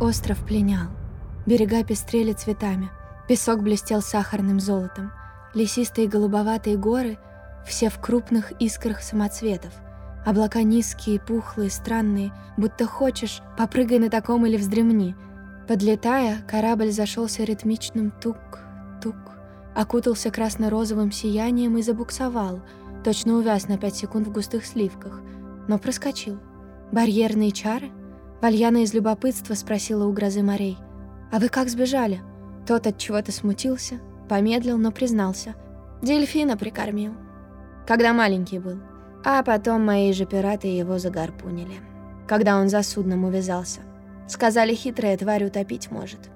Остров пленял. Берега пестрели цветами. Песок блестел сахарным золотом. Лесистые голубоватые горы — все в крупных искрах самоцветов. Облака низкие, пухлые, странные, будто хочешь, попрыгай на таком или вздремни. Подлетая, корабль зашелся ритмичным тук-тук, окутался красно-розовым сиянием и забуксовал, точно увяз на пять секунд в густых сливках, но проскочил. Барьерные чары? Вальяна из любопытства спросила у грозы морей. «А вы как сбежали?» Тот от чего-то смутился, помедлил, но признался. «Дельфина прикормил. Когда маленький был. А потом мои же пираты его загарпунили. Когда он за судном увязался. Сказали, хитрая тварь утопить может».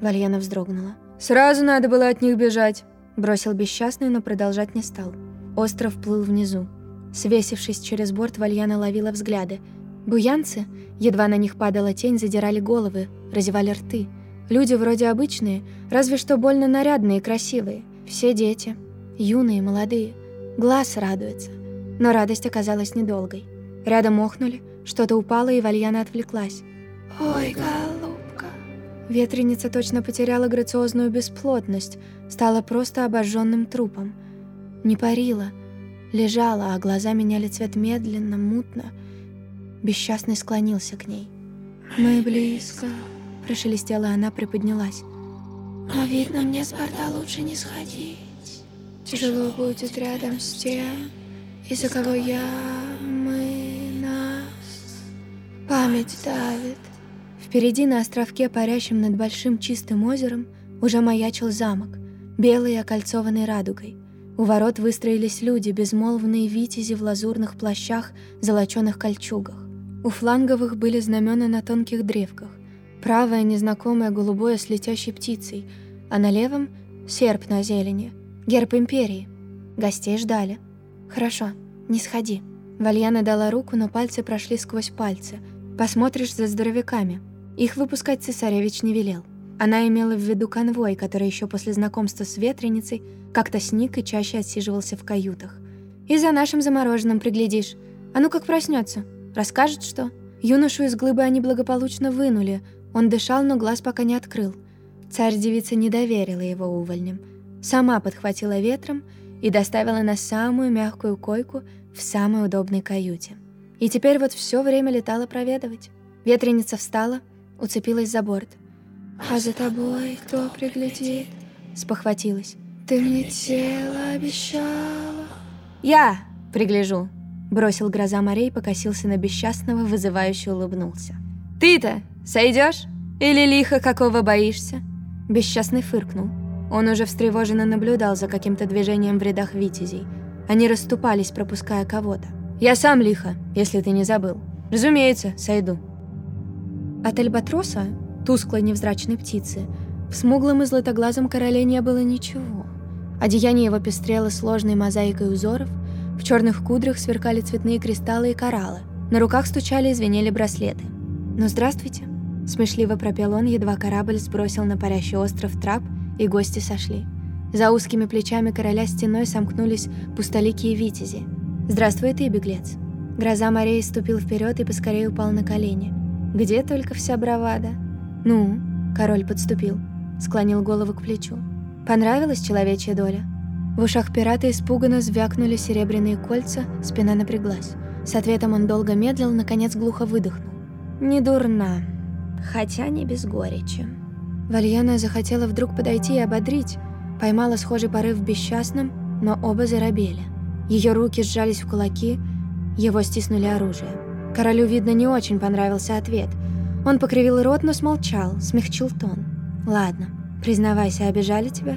Вальяна вздрогнула. «Сразу надо было от них бежать!» Бросил бесчастный, но продолжать не стал. Остров плыл внизу. Свесившись через борт, Вальяна ловила взгляды. Буянцы, едва на них падала тень, задирали головы, разевали рты. Люди вроде обычные, разве что больно нарядные и красивые. Все дети, юные, молодые. Глаз радуется. Но радость оказалась недолгой. Рядом охнули, что-то упало, и Вальяна отвлеклась. «Ой, голубка!» Ветреница точно потеряла грациозную бесплотность, стала просто обожженным трупом. Не парила, лежала, а глаза меняли цвет медленно, мутно. Бесчастный склонился к ней. «Мы близко», — прошелестела она, приподнялась. «Но видно, мне с борта лучше не сходить. Тяжело будет рядом с тем, из-за кого я, мы, нас. Память давит». Впереди на островке, парящем над большим чистым озером, уже маячил замок, белый окольцованный радугой. У ворот выстроились люди, безмолвные витязи в лазурных плащах, золочёных кольчугах. У фланговых были знамена на тонких древках. Правое незнакомое голубое с летящей птицей, а на левом — серп на зелени, герб империи. Гостей ждали. «Хорошо, не сходи». Вальяна дала руку, но пальцы прошли сквозь пальцы. «Посмотришь за здоровяками». Их выпускать цесаревич не велел. Она имела в виду конвой, который еще после знакомства с ветреницей как-то сник и чаще отсиживался в каютах. «И за нашим замороженным приглядишь. А ну как проснется, Расскажет, что?» Юношу из глыбы они благополучно вынули. Он дышал, но глаз пока не открыл. Царь-девица не доверила его увольням. Сама подхватила ветром и доставила на самую мягкую койку в самой удобной каюте. И теперь вот все время летала проведывать. Ветреница встала, уцепилась за борт. «А за тобой кто приглядит?» Спохватилась. «Ты мне тело обещала». «Я пригляжу», — бросил гроза морей, покосился на бесчастного, вызывающе улыбнулся. «Ты-то сойдешь? Или лихо какого боишься?» Бесчастный фыркнул. Он уже встревоженно наблюдал за каким-то движением в рядах витязей. Они расступались, пропуская кого-то. «Я сам лихо, если ты не забыл. Разумеется, сойду». От альбатроса, тусклой невзрачной птицы, в смуглом и златоглазом короле не было ничего. Одеяние его пестрело сложной мозаикой узоров, в черных кудрях сверкали цветные кристаллы и кораллы, на руках стучали и звенели браслеты. «Ну, здравствуйте!» — смешливо пропел он, едва корабль сбросил на парящий остров трап, и гости сошли. За узкими плечами короля стеной сомкнулись пустоликие витязи. «Здравствуй ты, беглец!» Гроза морей ступил вперед и поскорее упал на колени. «Где только вся бравада?» «Ну?» — король подступил, склонил голову к плечу. «Понравилась человечья доля?» В ушах пирата испуганно звякнули серебряные кольца, спина напряглась. С ответом он долго медлил, наконец глухо выдохнул. «Не дурна, хотя не без горечи». Вальяна захотела вдруг подойти и ободрить, поймала схожий порыв в бесчастном, но оба заробели. Ее руки сжались в кулаки, его стиснули оружие. Королю, видно, не очень понравился ответ. Он покривил рот, но смолчал, смягчил тон. «Ладно, признавайся, обижали тебя?»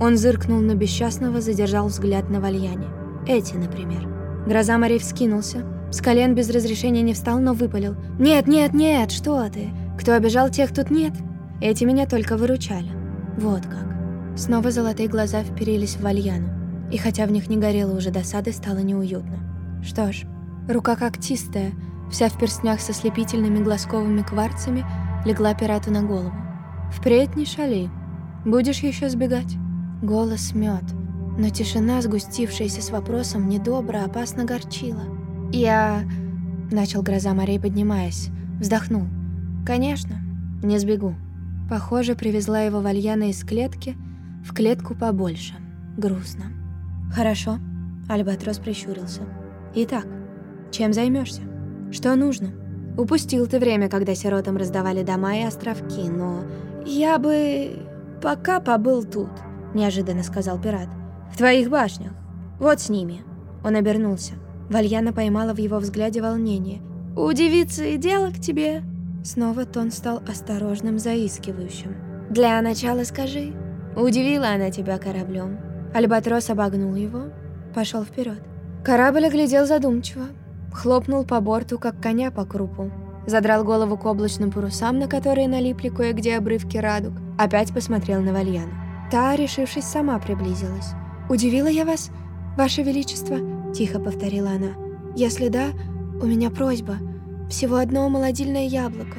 Он зыркнул на бесчастного, задержал взгляд на Вальяне. Эти, например. Гроза морей вскинулся. С колен без разрешения не встал, но выпалил. «Нет, нет, нет, что ты? Кто обижал, тех тут нет. Эти меня только выручали. Вот как». Снова золотые глаза вперились в Вальяну. И хотя в них не горело уже досады, стало неуютно. Что ж, рука когтистая, вся в перстнях со слепительными глазковыми кварцами, легла пирату на голову. «Впредь не шали. Будешь еще сбегать?» Голос мед, но тишина, сгустившаяся с вопросом, недобро, опасно горчила. «Я...» — начал гроза морей, поднимаясь. Вздохнул. «Конечно. Не сбегу. Похоже, привезла его Вальяна из клетки в клетку побольше. Грустно. Хорошо. Альбатрос прищурился. Итак, чем займешься? Что нужно? Упустил ты время, когда сиротам раздавали дома и островки, но я бы пока побыл тут, неожиданно сказал пират. В твоих башнях. Вот с ними. Он обернулся. Вальяна поймала в его взгляде волнение. «У девицы дело к тебе?» Снова тон стал осторожным, заискивающим. «Для начала скажи, удивила она тебя кораблем?» Альбатрос обогнул его, пошел вперед. Корабль оглядел задумчиво, хлопнул по борту, как коня по крупу, задрал голову к облачным парусам, на которые налипли кое-где обрывки радуг, опять посмотрел на Вальяну. Та, решившись, сама приблизилась. «Удивила я вас, ваше величество?» – тихо повторила она. «Если да, у меня просьба. Всего одно молодильное яблоко.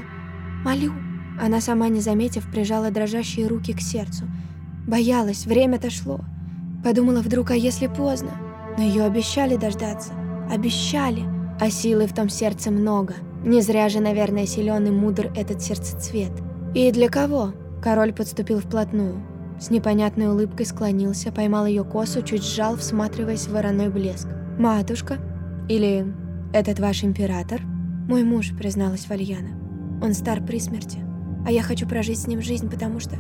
Молю». Она сама, не заметив, прижала дрожащие руки к сердцу. Боялась, время-то шло. Подумала вдруг, а если поздно? Но ее обещали дождаться. Обещали. А силы в том сердце много. Не зря же, наверное, силен и мудр этот сердцецвет. И для кого? Король подступил вплотную. С непонятной улыбкой склонился, поймал ее косу, чуть сжал, всматриваясь в вороной блеск. «Матушка? Или этот ваш император?» «Мой муж», — призналась Вальяна. «Он стар при смерти, а я хочу прожить с ним жизнь, потому что...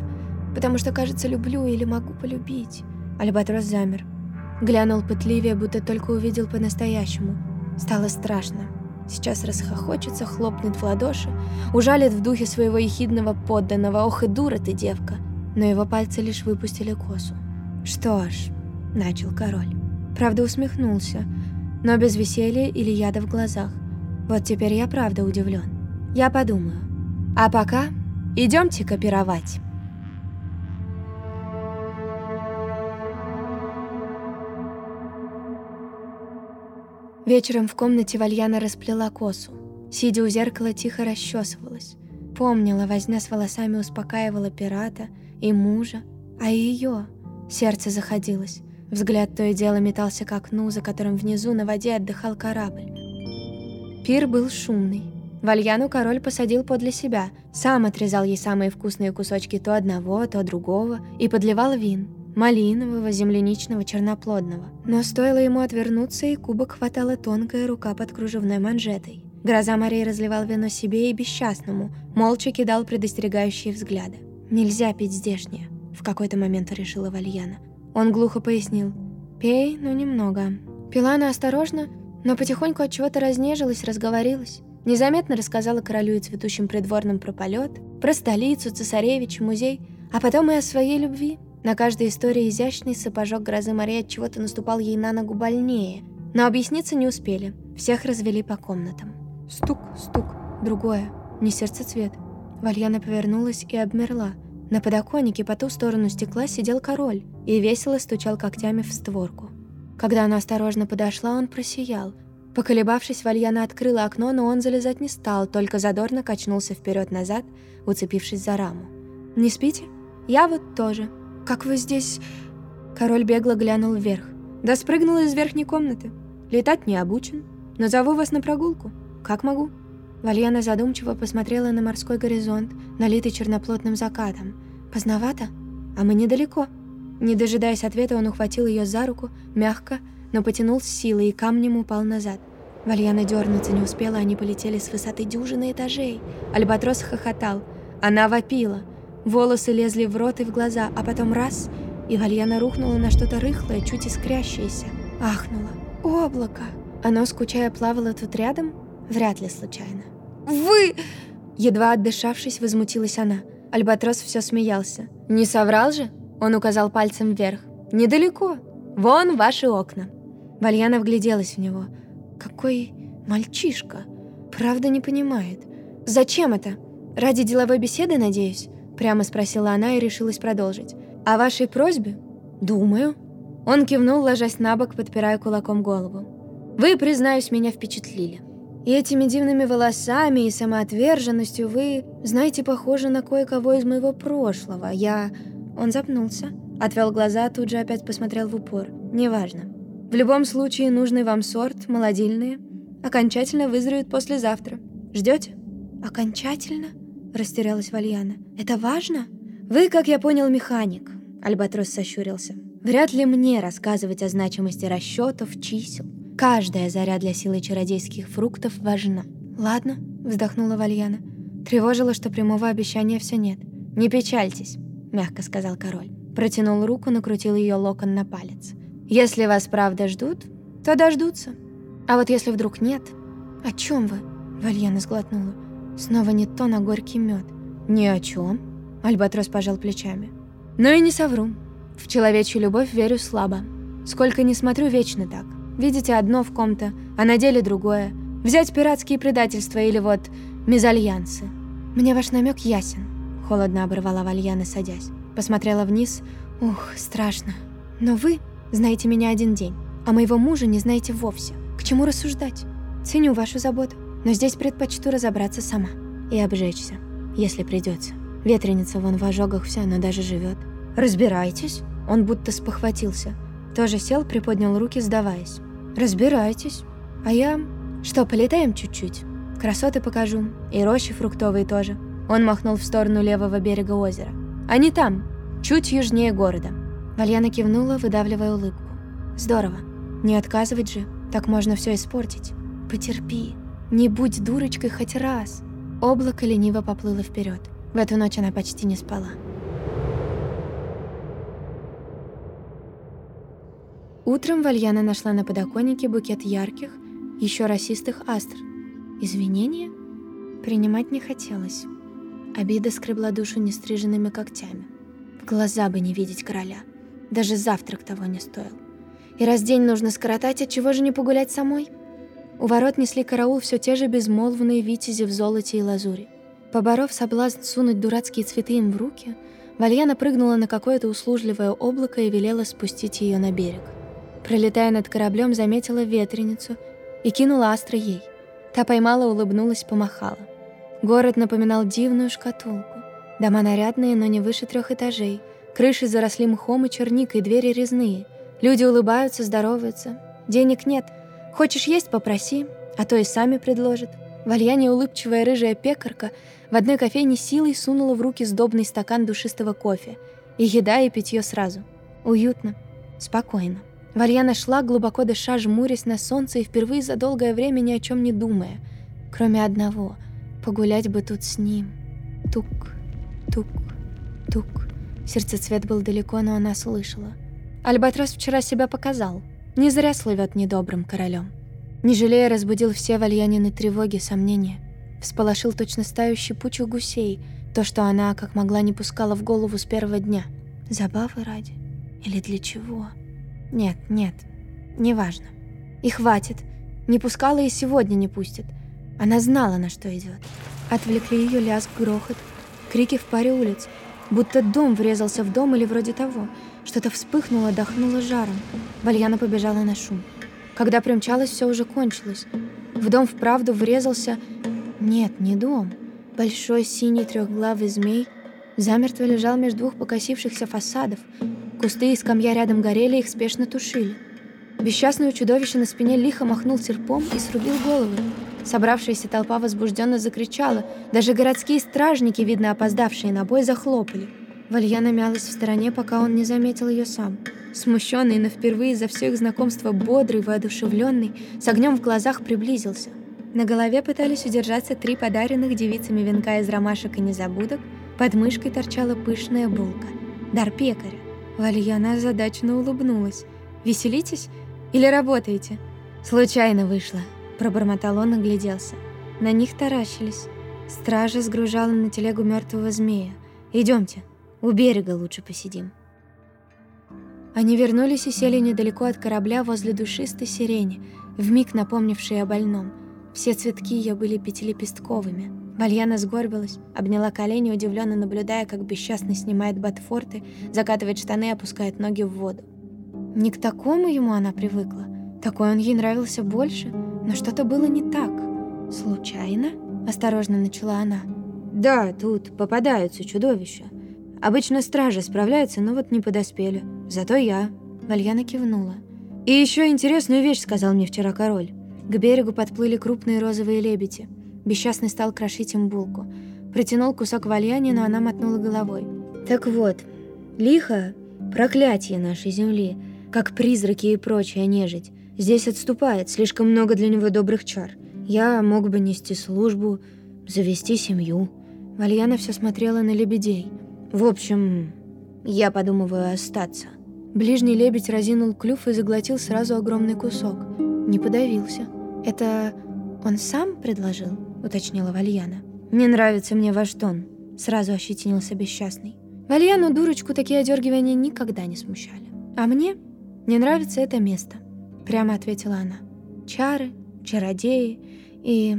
потому что, кажется, люблю или могу полюбить». Альбатрос замер. Глянул пытливее, будто только увидел по-настоящему. Стало страшно. Сейчас расхохочется, хлопнет в ладоши, ужалит в духе своего ехидного подданного. Ох и дура ты, девка! Но его пальцы лишь выпустили косу. «Что ж», — начал король. Правда усмехнулся, но без веселья или яда в глазах. Вот теперь я правда удивлен. Я подумаю. А пока идемте копировать. Вечером в комнате Вальяна расплела косу. Сидя у зеркала, тихо расчесывалась. Помнила, возня с волосами успокаивала пирата и мужа, а ее сердце заходилось. Взгляд то и дело метался к окну, за которым внизу на воде отдыхал корабль. Пир был шумный. Вальяну король посадил подле себя, сам отрезал ей самые вкусные кусочки то одного, то другого и подливал вин малинового, земляничного, черноплодного. Но стоило ему отвернуться, и кубок хватала тонкая рука под кружевной манжетой. Гроза морей разливал вино себе и бесчастному, молча кидал предостерегающие взгляды. «Нельзя пить здешнее», — в какой-то момент решила Вальяна. Он глухо пояснил. «Пей, но немного». Пила она осторожно, но потихоньку от чего-то разнежилась, разговорилась. Незаметно рассказала королю и цветущим придворным про полет, про столицу, цесаревич, музей, а потом и о своей любви — на каждой истории изящный сапожок грозы Марии от чего-то наступал ей на ногу больнее. Но объясниться не успели. Всех развели по комнатам. Стук, стук. Другое. Не сердцецвет. Вальяна повернулась и обмерла. На подоконнике по ту сторону стекла сидел король и весело стучал когтями в створку. Когда она осторожно подошла, он просиял. Поколебавшись, Вальяна открыла окно, но он залезать не стал, только задорно качнулся вперед назад уцепившись за раму. «Не спите? Я вот тоже», «Как вы здесь...» Король бегло глянул вверх. «Да спрыгнул из верхней комнаты. Летать не обучен. Назову вас на прогулку. Как могу?» Вальяна задумчиво посмотрела на морской горизонт, налитый черноплотным закатом. «Поздновато? А мы недалеко». Не дожидаясь ответа, он ухватил ее за руку, мягко, но потянул с силой и камнем упал назад. Вальяна дернуться не успела, они полетели с высоты дюжины этажей. Альбатрос хохотал. Она вопила — Волосы лезли в рот и в глаза, а потом раз, и Вальяна рухнула на что-то рыхлое, чуть искрящееся. Ахнула. «Облако!» Оно, скучая, плавало тут рядом? Вряд ли случайно. «Вы...» Едва отдышавшись, возмутилась она. Альбатрос все смеялся. «Не соврал же?» Он указал пальцем вверх. «Недалеко. Вон ваши окна». Вальяна вгляделась в него. «Какой мальчишка. Правда не понимает. Зачем это? Ради деловой беседы, надеюсь?» Прямо спросила она и решилась продолжить. «О вашей просьбе?» «Думаю». Он кивнул, ложась на бок, подпирая кулаком голову. «Вы, признаюсь, меня впечатлили. И этими дивными волосами и самоотверженностью вы, знаете, похожи на кое-кого из моего прошлого. Я...» Он запнулся, отвел глаза, тут же опять посмотрел в упор. «Неважно. В любом случае, нужный вам сорт, молодильные, окончательно вызреют послезавтра. Ждете? «Окончательно?» — растерялась Вальяна. «Это важно?» «Вы, как я понял, механик», — Альбатрос сощурился. «Вряд ли мне рассказывать о значимости расчетов, чисел. Каждая заря для силы чародейских фруктов важна». «Ладно», — вздохнула Вальяна. Тревожило, что прямого обещания все нет. «Не печальтесь», — мягко сказал король. Протянул руку, накрутил ее локон на палец. «Если вас правда ждут, то дождутся. А вот если вдруг нет...» «О чем вы?» — Вальяна сглотнула. Снова не то на горький мед. «Ни о чем. Альбатрос пожал плечами. «Но и не совру. В человечью любовь верю слабо. Сколько не смотрю, вечно так. Видите одно в ком-то, а на деле другое. Взять пиратские предательства или вот мезальянсы. Мне ваш намек ясен», — холодно оборвала Вальяна, садясь. Посмотрела вниз. «Ух, страшно. Но вы знаете меня один день, а моего мужа не знаете вовсе. К чему рассуждать? Ценю вашу заботу, но здесь предпочту разобраться сама и обжечься, если придется. Ветреница вон в ожогах вся, но даже живет. «Разбирайтесь!» Он будто спохватился. Тоже сел, приподнял руки, сдаваясь. «Разбирайтесь. А я... Что, полетаем чуть-чуть? Красоты покажу. И рощи фруктовые тоже». Он махнул в сторону левого берега озера. «Они там, чуть южнее города». Вальяна кивнула, выдавливая улыбку. «Здорово. Не отказывать же. Так можно все испортить. Потерпи. Не будь дурочкой хоть раз». Облако лениво поплыло вперед. В эту ночь она почти не спала. Утром Вальяна нашла на подоконнике букет ярких, еще расистых астр. Извинения? Принимать не хотелось. Обида скребла душу нестриженными когтями. В глаза бы не видеть короля. Даже завтрак того не стоил. И раз день нужно скоротать, от чего же не погулять самой? У ворот несли караул все те же безмолвные витязи в золоте и лазури. Поборов соблазн сунуть дурацкие цветы им в руки, Вальяна прыгнула на какое-то услужливое облако и велела спустить ее на берег. Пролетая над кораблем, заметила ветреницу и кинула астра ей. Та поймала, улыбнулась, помахала. Город напоминал дивную шкатулку. Дома нарядные, но не выше трех этажей. Крыши заросли мхом и черникой, двери резные. Люди улыбаются, здороваются. Денег нет. Хочешь есть — попроси, а то и сами предложат. Вальяне улыбчивая рыжая пекарка в одной кофейне силой сунула в руки сдобный стакан душистого кофе. И еда, и питье сразу. Уютно, спокойно. Вальяна шла, глубоко дыша, жмурясь на солнце и впервые за долгое время ни о чем не думая. Кроме одного — погулять бы тут с ним. Тук, тук, тук. Сердцецвет был далеко, но она слышала. Альбатрос вчера себя показал. Не зря слывет недобрым королем. Не жалея, разбудил все вальянины тревоги, сомнения. Всполошил точно стаю щепучих гусей, то, что она, как могла, не пускала в голову с первого дня. Забавы ради? Или для чего? Нет, нет, неважно. И хватит. Не пускала и сегодня не пустит. Она знала, на что идет. Отвлекли ее лязг, грохот, крики в паре улиц, будто дом врезался в дом или вроде того. Что-то вспыхнуло, дохнуло жаром. Вальяна побежала на шум. Когда примчалась, все уже кончилось. В дом вправду врезался... Нет, не дом. Большой синий трехглавый змей замертво лежал между двух покосившихся фасадов. Кусты и скамья рядом горели, их спешно тушили. Бесчастное чудовище на спине лихо махнул серпом и срубил головы. Собравшаяся толпа возбужденно закричала. Даже городские стражники, видно опоздавшие на бой, захлопали. Вальяна мялась в стороне, пока он не заметил ее сам. Смущенный, но впервые за все их знакомство бодрый, воодушевленный, с огнем в глазах приблизился. На голове пытались удержаться три подаренных девицами венка из ромашек и незабудок, под мышкой торчала пышная булка. Дар пекаря. Вальяна озадаченно улыбнулась. «Веселитесь? Или работаете?» «Случайно вышло», — пробормотал он, огляделся. На них таращились. Стража сгружала на телегу мертвого змея. Идемте, у берега лучше посидим». Они вернулись и сели недалеко от корабля возле душистой сирени, вмиг напомнившей о больном. Все цветки ее были пятилепестковыми. Вальяна сгорбилась, обняла колени, удивленно наблюдая, как бесчастно снимает ботфорты, закатывает штаны и опускает ноги в воду. Не к такому ему она привыкла. Такой он ей нравился больше, но что-то было не так. «Случайно?» – осторожно начала она. «Да, тут попадаются чудовища. Обычно стражи справляются, но вот не подоспели. Зато я. Вальяна кивнула. И еще интересную вещь сказал мне вчера король. К берегу подплыли крупные розовые лебеди. Бесчастный стал крошить им булку. Протянул кусок вальяни, но она мотнула головой. «Так вот, лихо — проклятие нашей земли, как призраки и прочая нежить. Здесь отступает, слишком много для него добрых чар. Я мог бы нести службу, завести семью». Вальяна все смотрела на лебедей. «В общем, я подумываю остаться». Ближний лебедь разинул клюв и заглотил сразу огромный кусок. Не подавился. «Это он сам предложил?» — уточнила Вальяна. «Не нравится мне ваш тон», — сразу ощетинился бесчастный. Вальяну, дурочку, такие одергивания никогда не смущали. «А мне не нравится это место», — прямо ответила она. «Чары, чародеи и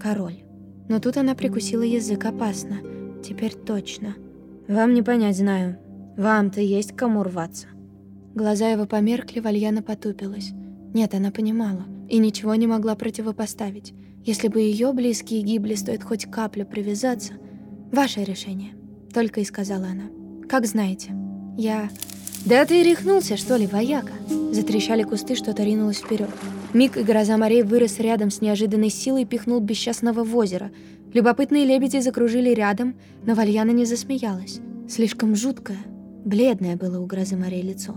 король». Но тут она прикусила язык опасно. Теперь точно. «Вам не понять, знаю. Вам-то есть кому рваться». Глаза его померкли, Вальяна потупилась. Нет, она понимала и ничего не могла противопоставить. Если бы ее близкие гибли, стоит хоть капля привязаться. Ваше решение, только и сказала она. Как знаете. Я... Да ты рехнулся, что ли, вояка? Затрещали кусты, что-то ринулось вперед. Миг и гроза морей вырос рядом с неожиданной силой и пихнул бесчастного в озеро. Любопытные лебеди закружили рядом, но Вальяна не засмеялась. Слишком жуткое, бледное было у грозы морей лицо.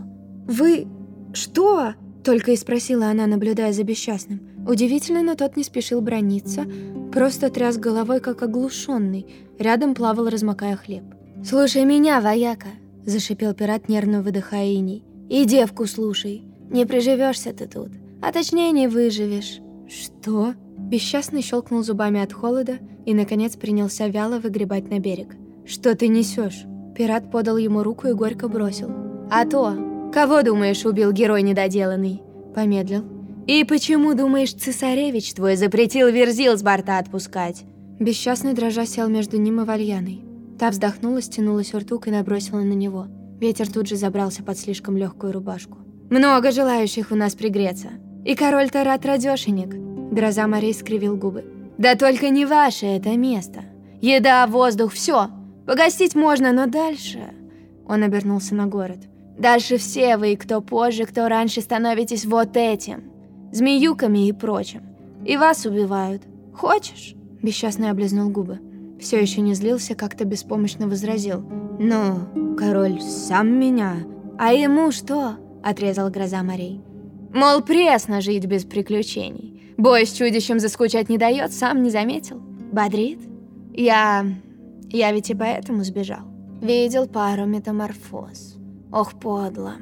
«Вы... что?» Только и спросила она, наблюдая за бесчастным. Удивительно, но тот не спешил брониться, просто тряс головой, как оглушенный. Рядом плавал, размокая хлеб. «Слушай меня, вояка!» — зашипел пират, нервно выдыхая иней. «И девку слушай. Не приживешься ты тут. А точнее, не выживешь». «Что?» Бесчастный щелкнул зубами от холода и, наконец, принялся вяло выгребать на берег. «Что ты несешь? Пират подал ему руку и горько бросил. «А то! Кого, думаешь, убил герой недоделанный?» Помедлил. «И почему, думаешь, цесаревич твой запретил Верзил с борта отпускать?» Бесчастный дрожа сел между ним и Вальяной. Та вздохнула, стянула сюртук и набросила на него. Ветер тут же забрался под слишком легкую рубашку. «Много желающих у нас пригреться. И король-то рад радешенек!» Гроза морей скривил губы. «Да только не ваше это место. Еда, воздух, все. Погостить можно, но дальше...» Он обернулся на город. Дальше все вы, кто позже, кто раньше, становитесь вот этим. Змеюками и прочим. И вас убивают. Хочешь?» Бесчастный облизнул губы. Все еще не злился, как-то беспомощно возразил. «Ну, король сам меня...» «А ему что?» — отрезал гроза морей. «Мол, пресно жить без приключений. Бой с чудищем заскучать не дает, сам не заметил. Бодрит? Я... я ведь и поэтому сбежал. Видел пару метаморфоз. Ох, подло.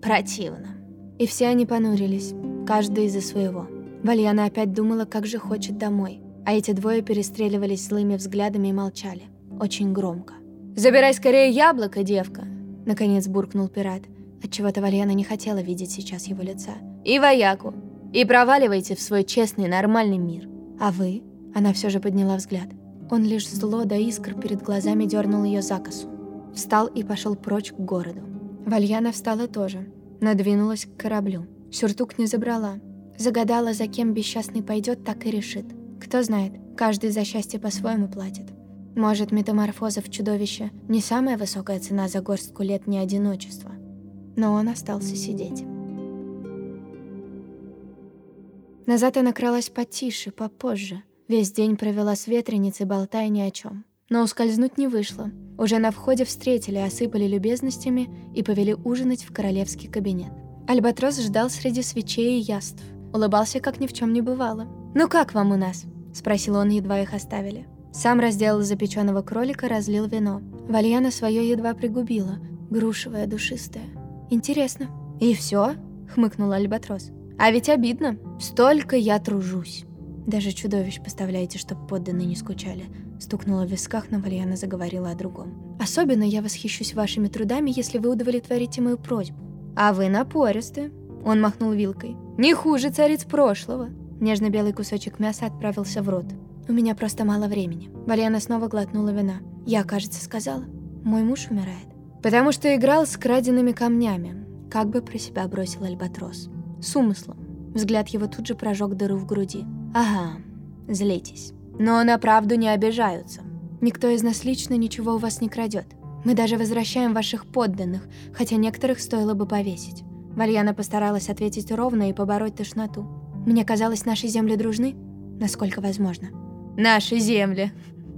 Противно. И все они понурились, каждый из-за своего. Вальяна опять думала, как же хочет домой. А эти двое перестреливались злыми взглядами и молчали. Очень громко. «Забирай скорее яблоко, девка!» Наконец буркнул пират. Отчего-то Вальяна не хотела видеть сейчас его лица. «И вояку! И проваливайте в свой честный, нормальный мир!» «А вы?» Она все же подняла взгляд. Он лишь зло до искр перед глазами дернул ее за косу. Встал и пошел прочь к городу. Вальяна встала тоже. Надвинулась к кораблю. Сюртук не забрала. Загадала, за кем бесчастный пойдет, так и решит. Кто знает, каждый за счастье по-своему платит. Может, метаморфоза в чудовище не самая высокая цена за горстку лет не одиночества. Но он остался сидеть. Назад она кралась потише, попозже. Весь день провела с ветреницей, болтая ни о чем. Но ускользнуть не вышло. Уже на входе встретили, осыпали любезностями и повели ужинать в королевский кабинет. Альбатрос ждал среди свечей и яств. Улыбался, как ни в чем не бывало. «Ну как вам у нас?» – спросил он, едва их оставили. Сам разделал запеченного кролика, разлил вино. Вальяна свое едва пригубила, грушевое, душистое. «Интересно». «И все? хмыкнул Альбатрос. «А ведь обидно. Столько я тружусь». Даже чудовищ поставляете, чтоб подданные не скучали. Стукнула в висках, но Вальяна заговорила о другом. «Особенно я восхищусь вашими трудами, если вы удовлетворите мою просьбу». «А вы напористы», — он махнул вилкой. «Не хуже цариц прошлого». Нежно-белый кусочек мяса отправился в рот. «У меня просто мало времени». Вальяна снова глотнула вина. «Я, кажется, сказала. Мой муж умирает». «Потому что играл с краденными камнями», — как бы про себя бросил Альбатрос. С умыслом. Взгляд его тут же прожег дыру в груди. «Ага, злитесь». Но на правду не обижаются. Никто из нас лично ничего у вас не крадет. Мы даже возвращаем ваших подданных, хотя некоторых стоило бы повесить. Вальяна постаралась ответить ровно и побороть тошноту. Мне казалось, наши земли дружны, насколько возможно. Наши земли.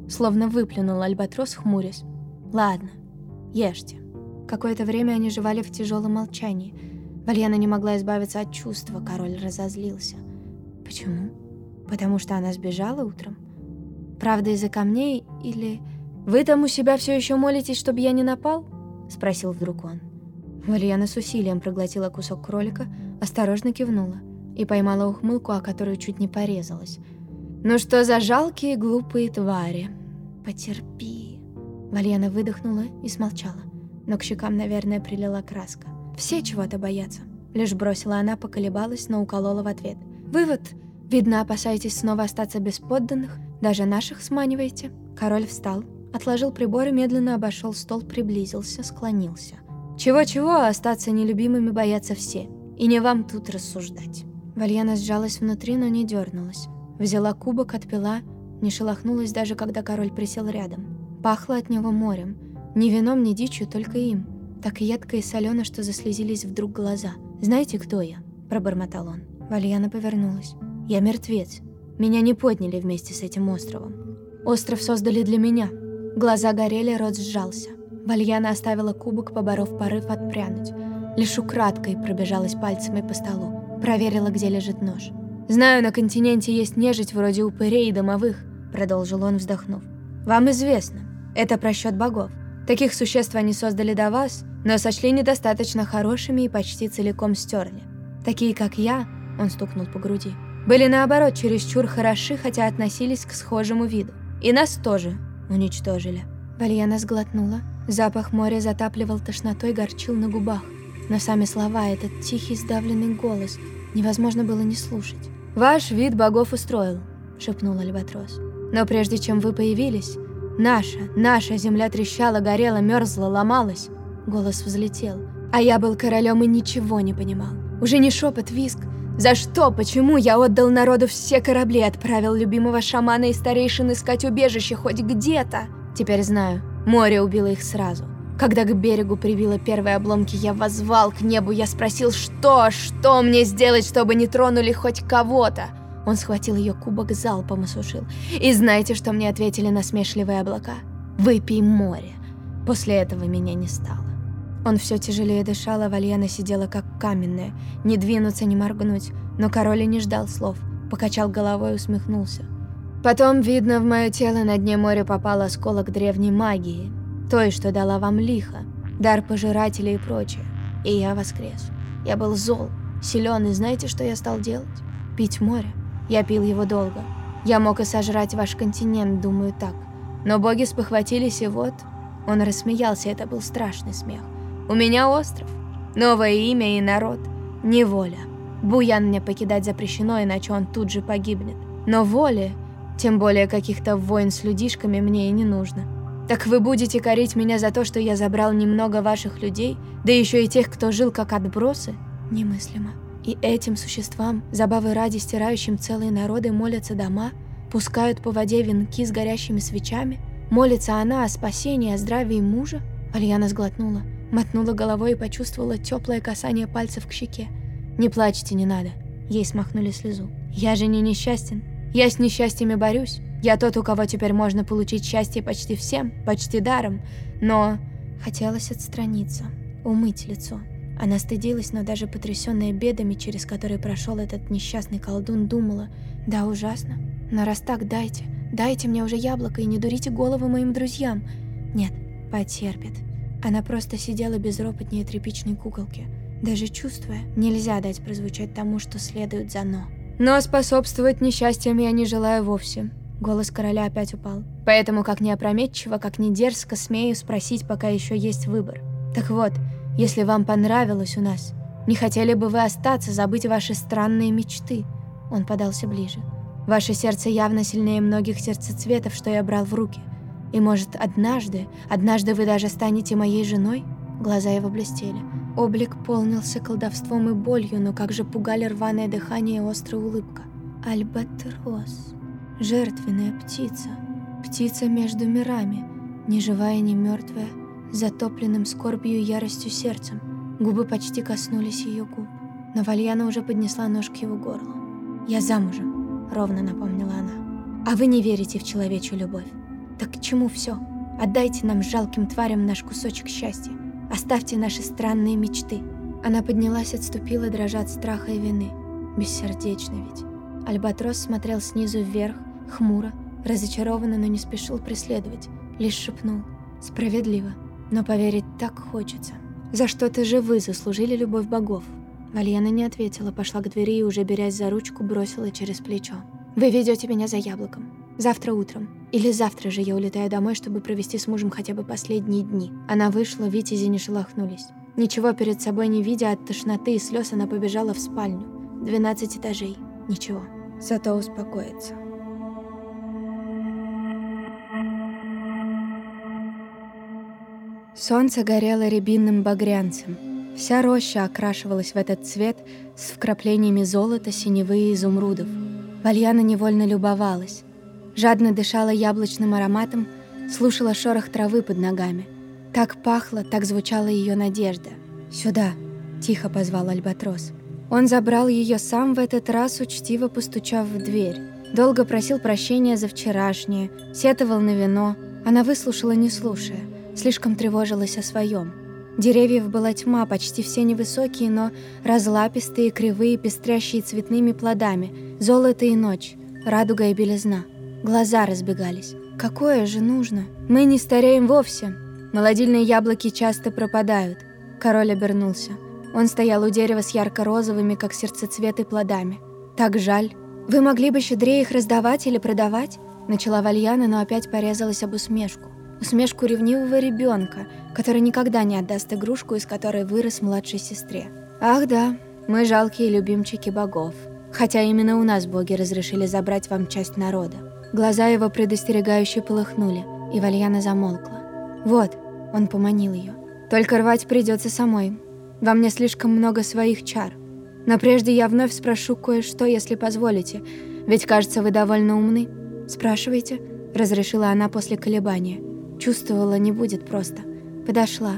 словно выплюнул Альбатрос, хмурясь. «Ладно, ешьте». Какое-то время они жевали в тяжелом молчании. Вальяна не могла избавиться от чувства, король разозлился. Почему? Потому что она сбежала утром? Правда из-за камней или... «Вы там у себя все еще молитесь, чтобы я не напал?» — спросил вдруг он. Вальяна с усилием проглотила кусок кролика, осторожно кивнула и поймала ухмылку, о которой чуть не порезалась. «Ну что за жалкие глупые твари?» «Потерпи». Вальяна выдохнула и смолчала, но к щекам, наверное, прилила краска. «Все чего-то боятся». Лишь бросила она, поколебалась, но уколола в ответ. «Вывод. Видно, опасаетесь снова остаться без подданных, даже наших сманиваете». Король встал, отложил прибор и медленно обошел стол, приблизился, склонился. Чего-чего, а остаться нелюбимыми боятся все. И не вам тут рассуждать. Вальяна сжалась внутри, но не дернулась. Взяла кубок, отпила, не шелохнулась даже, когда король присел рядом. Пахло от него морем. Ни вином, ни дичью, только им. Так едко и солено, что заслезились вдруг глаза. «Знаете, кто я?» – пробормотал он. Вальяна повернулась. «Я мертвец. Меня не подняли вместе с этим островом. Остров создали для меня». Глаза горели, рот сжался. Вальяна оставила кубок, поборов порыв отпрянуть. Лишь украдкой пробежалась пальцами по столу. Проверила, где лежит нож. «Знаю, на континенте есть нежить вроде упырей и домовых», — продолжил он, вздохнув. «Вам известно. Это просчет богов. Таких существ они создали до вас, но сочли недостаточно хорошими и почти целиком стерли. Такие, как я, — он стукнул по груди, — были наоборот чересчур хороши, хотя относились к схожему виду. И нас тоже уничтожили». Вальяна сглотнула, Запах моря затапливал тошнотой, горчил на губах. Но сами слова, этот тихий сдавленный голос, невозможно было не слушать. «Ваш вид богов устроил», — шепнул Альбатрос. «Но прежде чем вы появились, наша, наша земля трещала, горела, мерзла, ломалась». Голос взлетел. А я был королем и ничего не понимал. Уже не шепот, виск. За что, почему я отдал народу все корабли, отправил любимого шамана и старейшин искать убежище хоть где-то? Теперь знаю, Море убило их сразу. Когда к берегу прибило первые обломки, я возвал к небу, я спросил, что, что мне сделать, чтобы не тронули хоть кого-то. Он схватил ее кубок залпом осушил. И знаете, что мне ответили насмешливые облака? «Выпей море». После этого меня не стало. Он все тяжелее дышал, а Вальяна сидела как каменная, не двинуться, не моргнуть. Но король не ждал слов, покачал головой и усмехнулся. Потом, видно, в мое тело на дне моря попал осколок древней магии, той, что дала вам лихо, дар пожирателя и прочее. И я воскрес. Я был зол, силен, и знаете, что я стал делать? Пить море. Я пил его долго. Я мог и сожрать ваш континент, думаю так. Но боги спохватились, и вот... Он рассмеялся, это был страшный смех. У меня остров, новое имя и народ, неволя. Буян мне покидать запрещено, иначе он тут же погибнет. Но воля тем более каких-то войн с людишками мне и не нужно. Так вы будете корить меня за то, что я забрал немного ваших людей, да еще и тех, кто жил как отбросы? Немыслимо. И этим существам, забавы ради стирающим целые народы, молятся дома, пускают по воде венки с горящими свечами? Молится она о спасении, о здравии мужа? Альяна сглотнула, мотнула головой и почувствовала теплое касание пальцев к щеке. «Не плачьте, не надо». Ей смахнули слезу. «Я же не несчастен. Я с несчастьями борюсь. Я тот, у кого теперь можно получить счастье почти всем, почти даром. Но хотелось отстраниться, умыть лицо. Она стыдилась, но даже потрясенная бедами, через которые прошел этот несчастный колдун, думала, да, ужасно. Но раз так, дайте, дайте мне уже яблоко и не дурите голову моим друзьям. Нет, потерпит. Она просто сидела безропотнее тряпичной куколки, даже чувствуя, нельзя дать прозвучать тому, что следует за «но». Но способствовать несчастьям я не желаю вовсе. Голос короля опять упал. Поэтому как не опрометчиво, как не дерзко смею спросить, пока еще есть выбор. Так вот, если вам понравилось у нас, не хотели бы вы остаться, забыть ваши странные мечты? Он подался ближе. Ваше сердце явно сильнее многих сердцецветов, что я брал в руки. И может, однажды, однажды вы даже станете моей женой? Глаза его блестели. Облик полнился колдовством и болью, но как же пугали рваное дыхание и острая улыбка. Альбатрос. Жертвенная птица. Птица между мирами. Ни живая, ни мертвая. Затопленным скорбью и яростью сердцем. Губы почти коснулись ее губ. Но Вальяна уже поднесла нож к его горлу. «Я замужем», — ровно напомнила она. «А вы не верите в человечью любовь. Так чему все? Отдайте нам жалким тварям наш кусочек счастья. Оставьте наши странные мечты. Она поднялась, отступила, дрожа от страха и вины. Бессердечно ведь. Альбатрос смотрел снизу вверх, хмуро, разочарованно, но не спешил преследовать. Лишь шепнул. Справедливо. Но поверить так хочется. За что-то же вы заслужили любовь богов. Вальяна не ответила, пошла к двери и, уже берясь за ручку, бросила через плечо. «Вы ведете меня за яблоком. Завтра утром. Или завтра же я улетаю домой, чтобы провести с мужем хотя бы последние дни». Она вышла, Витязи не шелохнулись. Ничего перед собой не видя, от тошноты и слез она побежала в спальню. Двенадцать этажей. Ничего. Зато успокоится. Солнце горело рябинным багрянцем. Вся роща окрашивалась в этот цвет с вкраплениями золота, синевы и изумрудов. Вальяна невольно любовалась. Жадно дышала яблочным ароматом, слушала шорох травы под ногами. Так пахло, так звучала ее надежда. «Сюда!» — тихо позвал Альбатрос. Он забрал ее сам в этот раз, учтиво постучав в дверь. Долго просил прощения за вчерашнее, сетовал на вино. Она выслушала, не слушая — слишком тревожилась о своем. Деревьев была тьма, почти все невысокие, но разлапистые, кривые, пестрящие цветными плодами, золото и ночь, радуга и белизна. Глаза разбегались. Какое же нужно? Мы не стареем вовсе. Молодильные яблоки часто пропадают. Король обернулся. Он стоял у дерева с ярко-розовыми, как сердцецветы, плодами. Так жаль. Вы могли бы щедрее их раздавать или продавать? Начала Вальяна, но опять порезалась об усмешку усмешку ревнивого ребенка, который никогда не отдаст игрушку, из которой вырос младшей сестре. Ах да, мы жалкие любимчики богов. Хотя именно у нас боги разрешили забрать вам часть народа. Глаза его предостерегающе полыхнули, и Вальяна замолкла. Вот, он поманил ее. Только рвать придется самой. Во мне слишком много своих чар. Но прежде я вновь спрошу кое-что, если позволите. Ведь, кажется, вы довольно умны. Спрашивайте, разрешила она после колебания. Чувствовала, не будет просто. Подошла.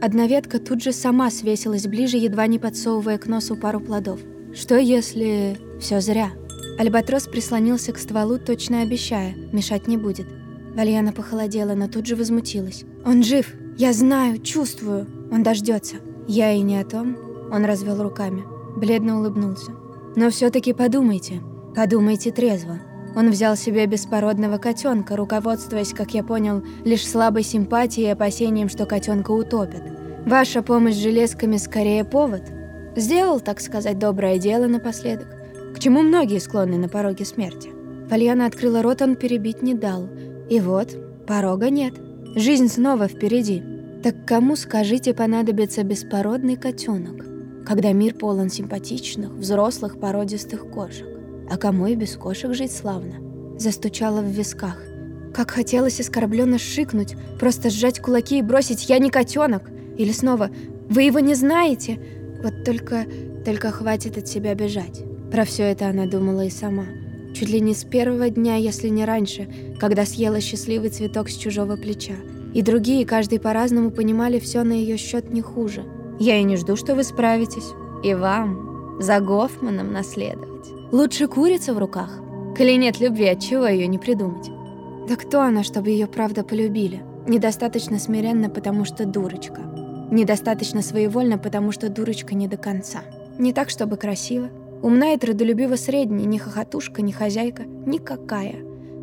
Одна ветка тут же сама свесилась ближе, едва не подсовывая к носу пару плодов. Что если... все зря? Альбатрос прислонился к стволу, точно обещая, мешать не будет. Вальяна похолодела, но тут же возмутилась. «Он жив! Я знаю, чувствую! Он дождется. «Я и не о том», — он развел руками. Бледно улыбнулся. «Но все таки подумайте. Подумайте трезво. Он взял себе беспородного котенка, руководствуясь, как я понял, лишь слабой симпатией и опасением, что котенка утопят. Ваша помощь железками скорее повод. Сделал, так сказать, доброе дело напоследок, чему многие склонны на пороге смерти. Фальяна открыла рот, он перебить не дал. И вот, порога нет. Жизнь снова впереди. Так кому, скажите, понадобится беспородный котенок, когда мир полон симпатичных, взрослых породистых кошек? А кому и без кошек жить славно? Застучала в висках. Как хотелось оскорбленно шикнуть, просто сжать кулаки и бросить «Я не котенок!» Или снова «Вы его не знаете!» Вот только, только хватит от себя бежать. Про все это она думала и сама. Чуть ли не с первого дня, если не раньше, когда съела счастливый цветок с чужого плеча. И другие, каждый по-разному, понимали все на ее счет не хуже. Я и не жду, что вы справитесь. И вам, за Гофманом наследовать. Лучше курица в руках. Коли нет любви, от чего ее не придумать? Да кто она, чтобы ее правда полюбили? Недостаточно смиренно, потому что дурочка. Недостаточно своевольно, потому что дурочка не до конца. Не так, чтобы красиво. Умна и трудолюбива средняя, ни хохотушка, ни хозяйка, никакая.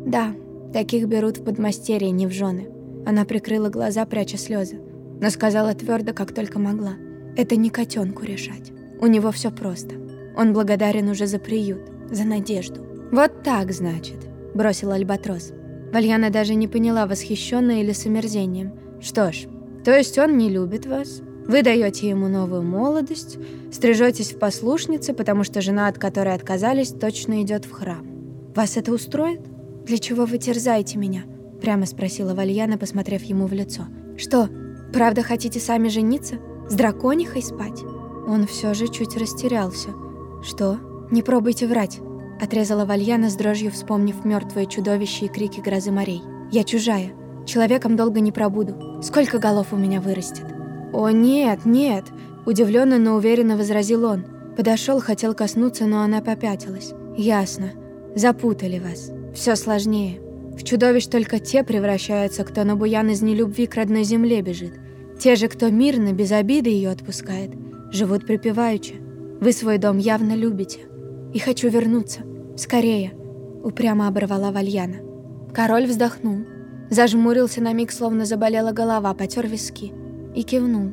Да, таких берут в подмастерье, не в жены. Она прикрыла глаза, пряча слезы, но сказала твердо, как только могла. Это не котенку решать. У него все просто. Он благодарен уже за приют, за надежду. «Вот так, значит», — бросил Альбатрос. Вальяна даже не поняла, восхищенная или с омерзением. «Что ж, то есть он не любит вас? Вы даете ему новую молодость, стрижетесь в послушнице, потому что жена, от которой отказались, точно идет в храм. Вас это устроит? Для чего вы терзаете меня?» Прямо спросила Вальяна, посмотрев ему в лицо. «Что, правда хотите сами жениться? С драконихой спать?» Он все же чуть растерялся. «Что? Не пробуйте врать!» Отрезала Вальяна с дрожью, вспомнив мертвое чудовище и крики грозы морей. «Я чужая. Человеком долго не пробуду. Сколько голов у меня вырастет?» «О, нет, нет!» Удивленно, но уверенно возразил он. Подошел, хотел коснуться, но она попятилась. «Ясно. Запутали вас. Все сложнее. В чудовищ только те превращаются, кто на буян из нелюбви к родной земле бежит. Те же, кто мирно, без обиды ее отпускает, живут припеваючи. Вы свой дом явно любите. И хочу вернуться. Скорее. Упрямо оборвала Вальяна. Король вздохнул. Зажмурился на миг, словно заболела голова, потер виски. И кивнул.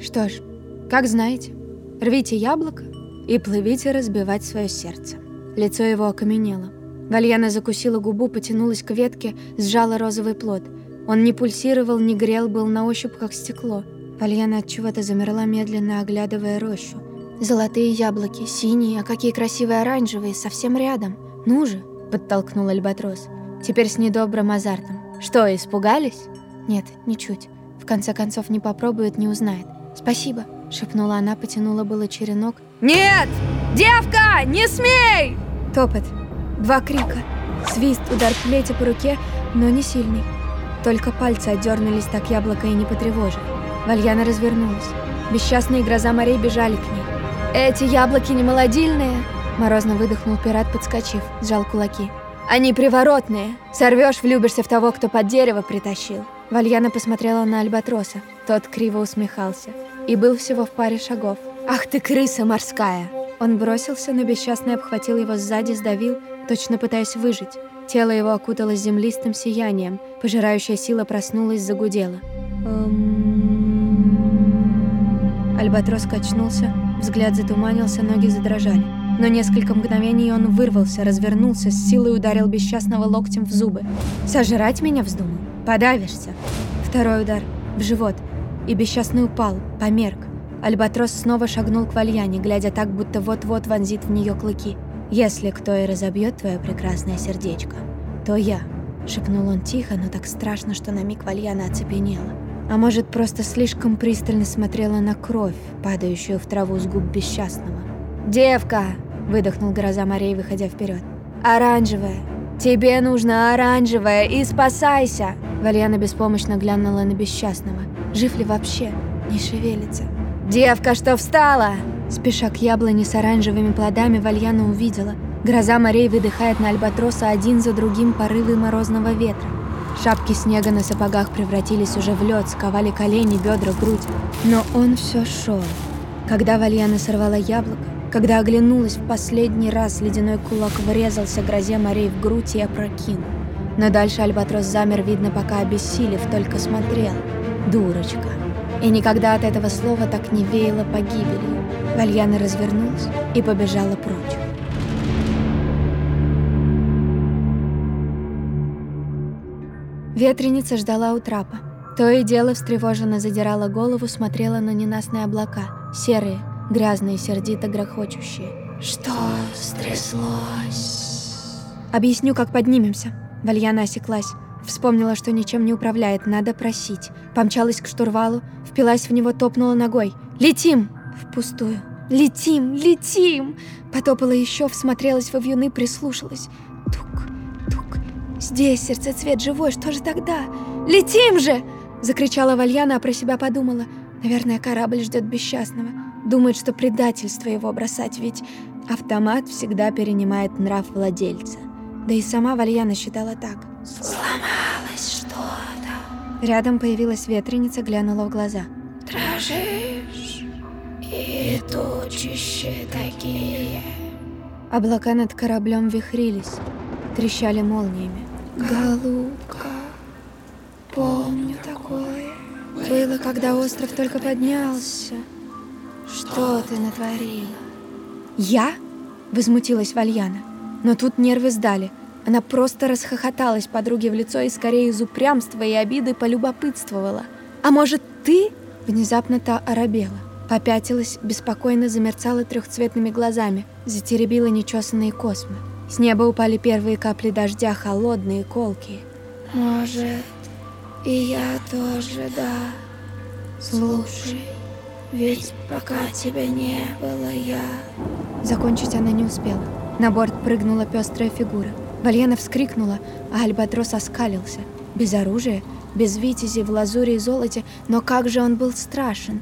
Что ж, как знаете, рвите яблоко и плывите разбивать свое сердце. Лицо его окаменело. Вальяна закусила губу, потянулась к ветке, сжала розовый плод. Он не пульсировал, не грел, был на ощупь, как стекло. Вальяна от чего-то замерла, медленно оглядывая рощу. Золотые яблоки, синие, а какие красивые оранжевые, совсем рядом. Ну же, подтолкнул Альбатрос. Теперь с недобрым азартом. Что, испугались? Нет, ничуть. В конце концов, не попробует, не узнает. Спасибо, шепнула она, потянула было черенок. Нет! Девка, не смей! Топот. Два крика. Свист, удар плети по руке, но не сильный. Только пальцы отдернулись так яблоко и не потревожив. Вальяна развернулась. Бесчастные гроза морей бежали к ней. «Эти яблоки не молодильные!» Морозно выдохнул пират, подскочив, сжал кулаки. «Они приворотные! Сорвешь, влюбишься в того, кто под дерево притащил!» Вальяна посмотрела на Альбатроса. Тот криво усмехался. И был всего в паре шагов. «Ах ты, крыса морская!» Он бросился, но бесчастный обхватил его сзади, сдавил, точно пытаясь выжить. Тело его окуталось землистым сиянием. Пожирающая сила проснулась, загудела. Альбатрос качнулся, взгляд затуманился, ноги задрожали. Но несколько мгновений он вырвался, развернулся, с силой ударил бесчастного локтем в зубы. «Сожрать меня вздумал? Подавишься!» Второй удар в живот, и бесчастный упал, померк. Альбатрос снова шагнул к Вальяне, глядя так, будто вот-вот вонзит в нее клыки. «Если кто и разобьет твое прекрасное сердечко, то я», — шепнул он тихо, но так страшно, что на миг Вальяна оцепенела. А может, просто слишком пристально смотрела на кровь, падающую в траву с губ бесчастного. «Девка!» — выдохнул гроза морей, выходя вперед. «Оранжевая! Тебе нужно оранжевая! И спасайся!» Вальяна беспомощно глянула на бесчастного. Жив ли вообще? Не шевелится. «Девка, что встала?» Спеша к яблоне с оранжевыми плодами, Вальяна увидела. Гроза морей выдыхает на альбатроса один за другим порывы морозного ветра. Шапки снега на сапогах превратились уже в лед, сковали колени, бедра, грудь. Но он все шел. Когда Вальяна сорвала яблоко, когда оглянулась в последний раз, ледяной кулак врезался грозе морей в грудь и опрокинул. Но дальше Альбатрос замер, видно, пока обессилев, только смотрел. Дурочка. И никогда от этого слова так не веяло погибелью. Вальяна развернулась и побежала прочь. Ветреница ждала у трапа. То и дело встревоженно задирала голову, смотрела на ненастные облака. Серые, грязные, сердито грохочущие. «Что стряслось?» «Объясню, как поднимемся». Вальяна осеклась. Вспомнила, что ничем не управляет, надо просить. Помчалась к штурвалу, впилась в него, топнула ногой. «Летим!» Впустую. «Летим! Летим!» Потопала еще, всмотрелась во вьюны, прислушалась. Тук, тук. Здесь сердцецвет живой, что же тогда? «Летим же!» Закричала Вальяна, а про себя подумала. Наверное, корабль ждет бесчастного. Думает, что предательство его бросать, ведь автомат всегда перенимает нрав владельца. Да и сама Вальяна считала так. Сломалось что-то. Рядом появилась ветреница, глянула в глаза. Дрожишь. И тучище такие. Облака над кораблем вихрились, трещали молниями. Голубка. Помню такое. Было, когда остров только поднялся. Что ты натворила? Я? Возмутилась Вальяна. Но тут нервы сдали. Она просто расхохоталась подруге в лицо и скорее из упрямства и обиды полюбопытствовала. «А может, ты?» Внезапно та оробела. Попятилась, беспокойно замерцала трехцветными глазами, затеребила нечесанные космы. С неба упали первые капли дождя, холодные, колкие. Может, и я тоже, да. Слушай, ведь пока тебя не было, я... Закончить она не успела. На борт прыгнула пестрая фигура. Вальяна вскрикнула, а Альбатрос оскалился. Без оружия, без витязи, в лазуре и золоте, но как же он был страшен.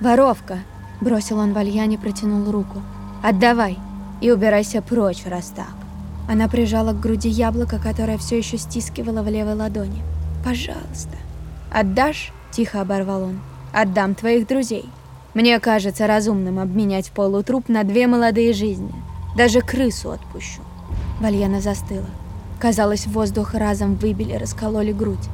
«Воровка!» — бросил он Вальяне, протянул руку. «Отдавай и убирайся прочь, раз так». Она прижала к груди яблоко, которое все еще стискивала в левой ладони. «Пожалуйста». «Отдашь?» — тихо оборвал он. «Отдам твоих друзей. Мне кажется разумным обменять полутруп на две молодые жизни. Даже крысу отпущу». Вальяна застыла. Казалось, воздух разом выбили, раскололи грудь.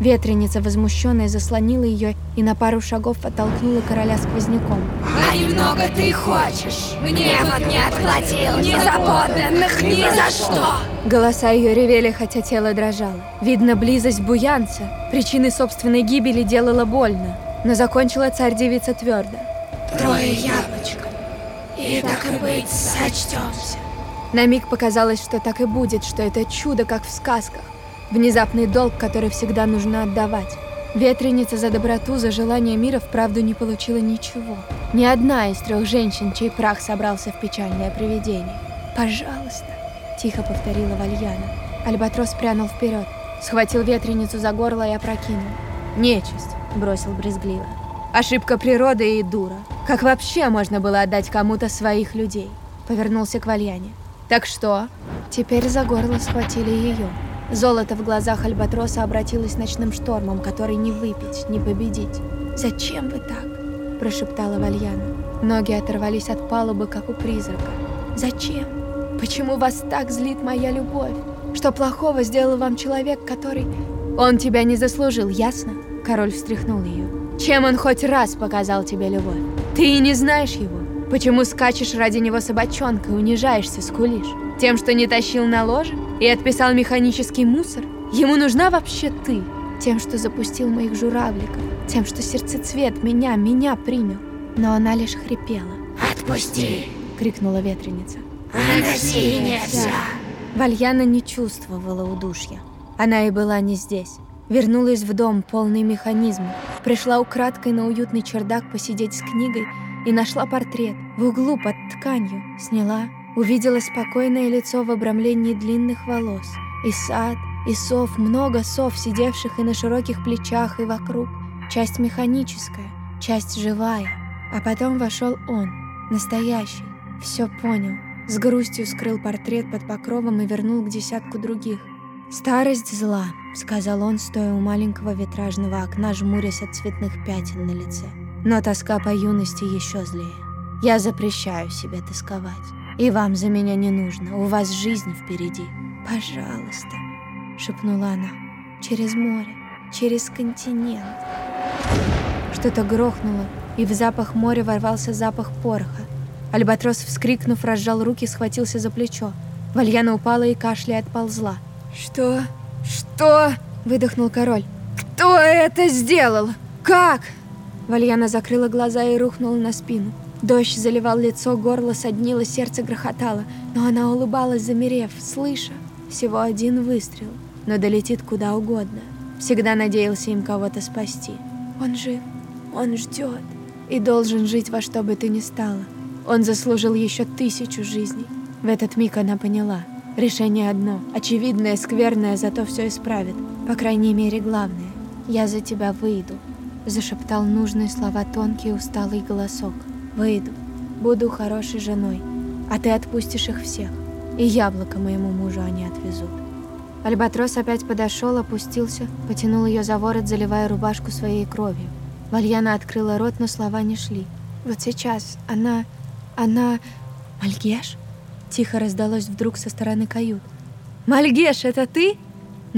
Ветреница, возмущенная, заслонила ее и на пару шагов оттолкнула короля сквозняком. «А немного ты хочешь? Мне вот не отплатил ни за подданных, ни за что!» Голоса ее ревели, хотя тело дрожало. Видно, близость буянца, причины собственной гибели делала больно. Но закончила царь-девица твердо. «Трое яблочков, и так и быть, сочтемся». На миг показалось, что так и будет, что это чудо, как в сказках. Внезапный долг, который всегда нужно отдавать. Ветреница за доброту, за желание мира вправду не получила ничего. Ни одна из трех женщин, чей прах собрался в печальное привидение. «Пожалуйста», — тихо повторила Вальяна. Альбатрос прянул вперед, схватил ветреницу за горло и опрокинул. «Нечисть», — бросил брезгливо. «Ошибка природы и дура. Как вообще можно было отдать кому-то своих людей?» Повернулся к Вальяне. «Так что?» Теперь за горло схватили ее. Золото в глазах Альбатроса обратилось ночным штормом, который не выпить, не победить. «Зачем вы так?» – прошептала Вальяна. Ноги оторвались от палубы, как у призрака. «Зачем? Почему вас так злит моя любовь? Что плохого сделал вам человек, который...» «Он тебя не заслужил, ясно?» Король встряхнул ее. «Чем он хоть раз показал тебе любовь? Ты и не знаешь его. Почему скачешь ради него собачонкой, унижаешься, скулишь? Тем, что не тащил на ложе и отписал механический мусор? Ему нужна вообще ты? Тем, что запустил моих журавликов? Тем, что сердцецвет меня, меня принял? Но она лишь хрипела. «Отпусти!» — крикнула ветреница. «Анаси нельзя!» Вальяна не чувствовала удушья. Она и была не здесь. Вернулась в дом, полный механизмов. Пришла украдкой на уютный чердак посидеть с книгой и нашла портрет в углу под тканью. Сняла, увидела спокойное лицо в обрамлении длинных волос. И сад, и сов, много сов, сидевших и на широких плечах, и вокруг. Часть механическая, часть живая. А потом вошел он, настоящий. Все понял. С грустью скрыл портрет под покровом и вернул к десятку других. «Старость зла», — сказал он, стоя у маленького витражного окна, жмурясь от цветных пятен на лице. Но тоска по юности еще злее. Я запрещаю себе тосковать. И вам за меня не нужно, у вас жизнь впереди. Пожалуйста, шепнула она. Через море, через континент. Что-то грохнуло, и в запах моря ворвался запах пороха. Альбатрос, вскрикнув, разжал руки, схватился за плечо. Вальяна упала и кашляя отползла. «Что? Что?» — выдохнул король. «Кто это сделал? Как?» Вальяна закрыла глаза и рухнула на спину. Дождь заливал лицо, горло соднило, сердце грохотало, но она улыбалась, замерев, слыша. Всего один выстрел, но долетит куда угодно. Всегда надеялся им кого-то спасти. Он жив, он ждет и должен жить во что бы то ни стало. Он заслужил еще тысячу жизней. В этот миг она поняла. Решение одно, очевидное, скверное, зато все исправит. По крайней мере, главное. Я за тебя выйду. Зашептал нужные слова тонкий усталый голосок. Выйду, буду хорошей женой, а ты отпустишь их всех. И яблоко моему мужу они отвезут. Альбатрос опять подошел, опустился, потянул ее за ворот, заливая рубашку своей кровью. Вальяна открыла рот, но слова не шли. Вот сейчас она... она... Мальгеш? Тихо раздалось вдруг со стороны кают. «Мальгеш, это ты?»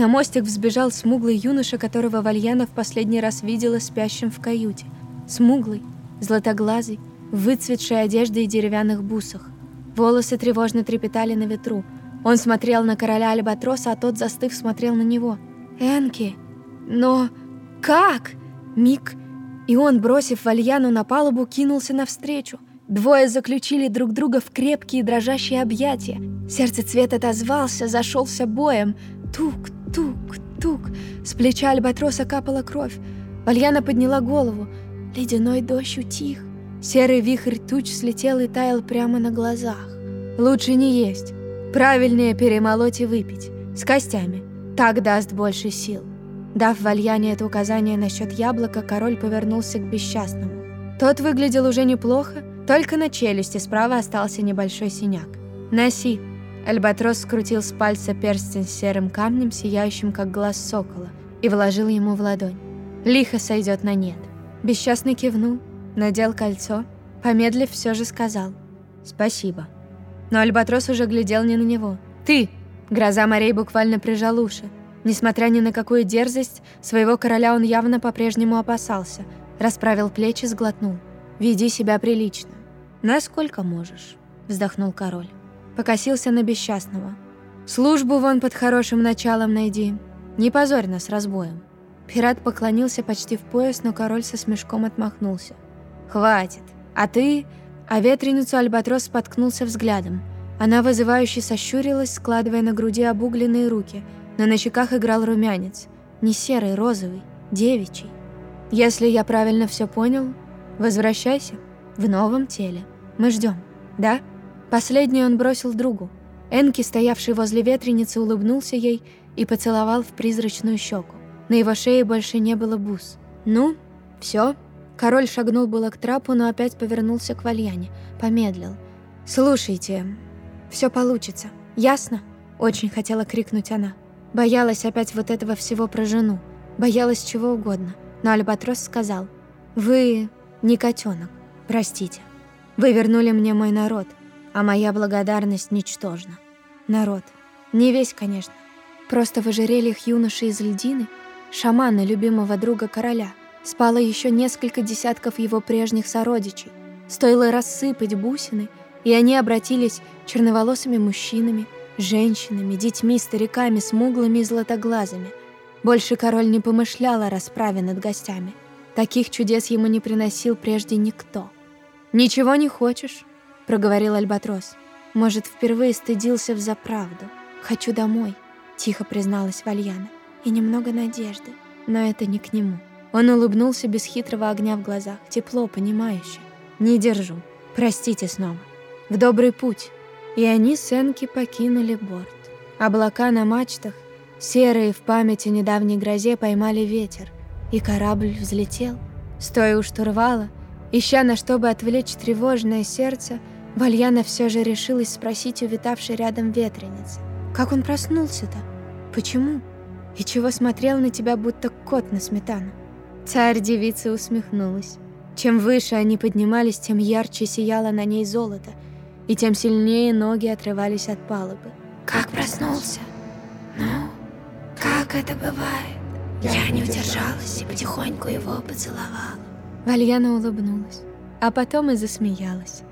На мостик взбежал смуглый юноша, которого Вальяна в последний раз видела спящим в каюте. Смуглый, златоглазый, в выцветшей одежде и деревянных бусах. Волосы тревожно трепетали на ветру. Он смотрел на короля Альбатроса, а тот, застыв, смотрел на него. «Энки! Но как?» Миг, и он, бросив Вальяну на палубу, кинулся навстречу – Двое заключили друг друга в крепкие дрожащие объятия. Сердце цвет отозвался, зашелся боем. Тук, тук, тук. С плеча альбатроса капала кровь. Вальяна подняла голову. Ледяной дождь утих. Серый вихрь туч слетел и таял прямо на глазах. Лучше не есть. Правильнее перемолоть и выпить. С костями. Так даст больше сил. Дав Вальяне это указание насчет яблока, король повернулся к бесчастному. Тот выглядел уже неплохо, только на челюсти справа остался небольшой синяк. «Носи!» Альбатрос скрутил с пальца перстень с серым камнем, сияющим как глаз сокола, и вложил ему в ладонь. Лихо сойдет на нет. Бесчастный кивнул, надел кольцо, помедлив, все же сказал «Спасибо». Но Альбатрос уже глядел не на него. «Ты!» Гроза морей буквально прижал уши. Несмотря ни на какую дерзость, своего короля он явно по-прежнему опасался. Расправил плечи, сглотнул. «Веди себя прилично». «Насколько можешь», — вздохнул король. Покосился на бесчастного. «Службу вон под хорошим началом найди. Не позорь нас разбоем». Пират поклонился почти в пояс, но король со смешком отмахнулся. «Хватит. А ты...» А ветреницу Альбатрос споткнулся взглядом. Она вызывающе сощурилась, складывая на груди обугленные руки, но на щеках играл румянец. Не серый, розовый, девичий. «Если я правильно все понял, возвращайся в новом теле. Мы ждем, да?» Последний он бросил другу. Энки, стоявший возле ветреницы, улыбнулся ей и поцеловал в призрачную щеку. На его шее больше не было бус. «Ну, все. Король шагнул было к трапу, но опять повернулся к Вальяне. Помедлил. «Слушайте, все получится. Ясно?» Очень хотела крикнуть она. Боялась опять вот этого всего про жену. Боялась чего угодно. Но Альбатрос сказал. «Вы не котенок. Простите. Вы вернули мне мой народ а моя благодарность ничтожна. Народ. Не весь, конечно. Просто в ожерельях юноши из льдины, шамана, любимого друга короля, спало еще несколько десятков его прежних сородичей. Стоило рассыпать бусины, и они обратились черноволосыми мужчинами, женщинами, детьми, стариками, смуглыми и златоглазыми. Больше король не помышлял о расправе над гостями. Таких чудес ему не приносил прежде никто. «Ничего не хочешь? Проговорил Альбатрос. Может, впервые стыдился в заправду. Хочу домой, тихо призналась Вальяна. И немного надежды, но это не к нему. Он улыбнулся без хитрого огня в глазах, тепло, понимающе. Не держу. Простите снова. В добрый путь. И они с Энки покинули борт. Облака на мачтах, серые в памяти недавней грозе, поймали ветер, и корабль взлетел. Стоя у штурвала, ища на что бы отвлечь тревожное сердце, Вальяна все же решилась спросить у витавшей рядом ветреницы. «Как он проснулся-то? Почему? И чего смотрел на тебя, будто кот на сметану?» Царь-девица усмехнулась. Чем выше они поднимались, тем ярче сияло на ней золото, и тем сильнее ноги отрывались от палубы. «Как проснулся? Ну, как это бывает?» Я не удержалась и потихоньку его поцеловала. Вальяна улыбнулась, а потом и засмеялась.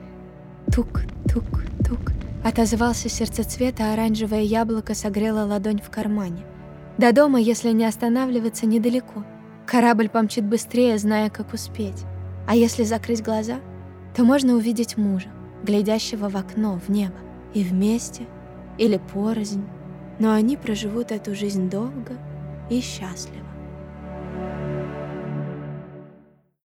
Тук-тук-тук. Отозвался сердцецвет, а оранжевое яблоко согрело ладонь в кармане. До дома, если не останавливаться, недалеко. Корабль помчит быстрее, зная, как успеть. А если закрыть глаза, то можно увидеть мужа, глядящего в окно, в небо. И вместе, или порознь. Но они проживут эту жизнь долго и счастливо.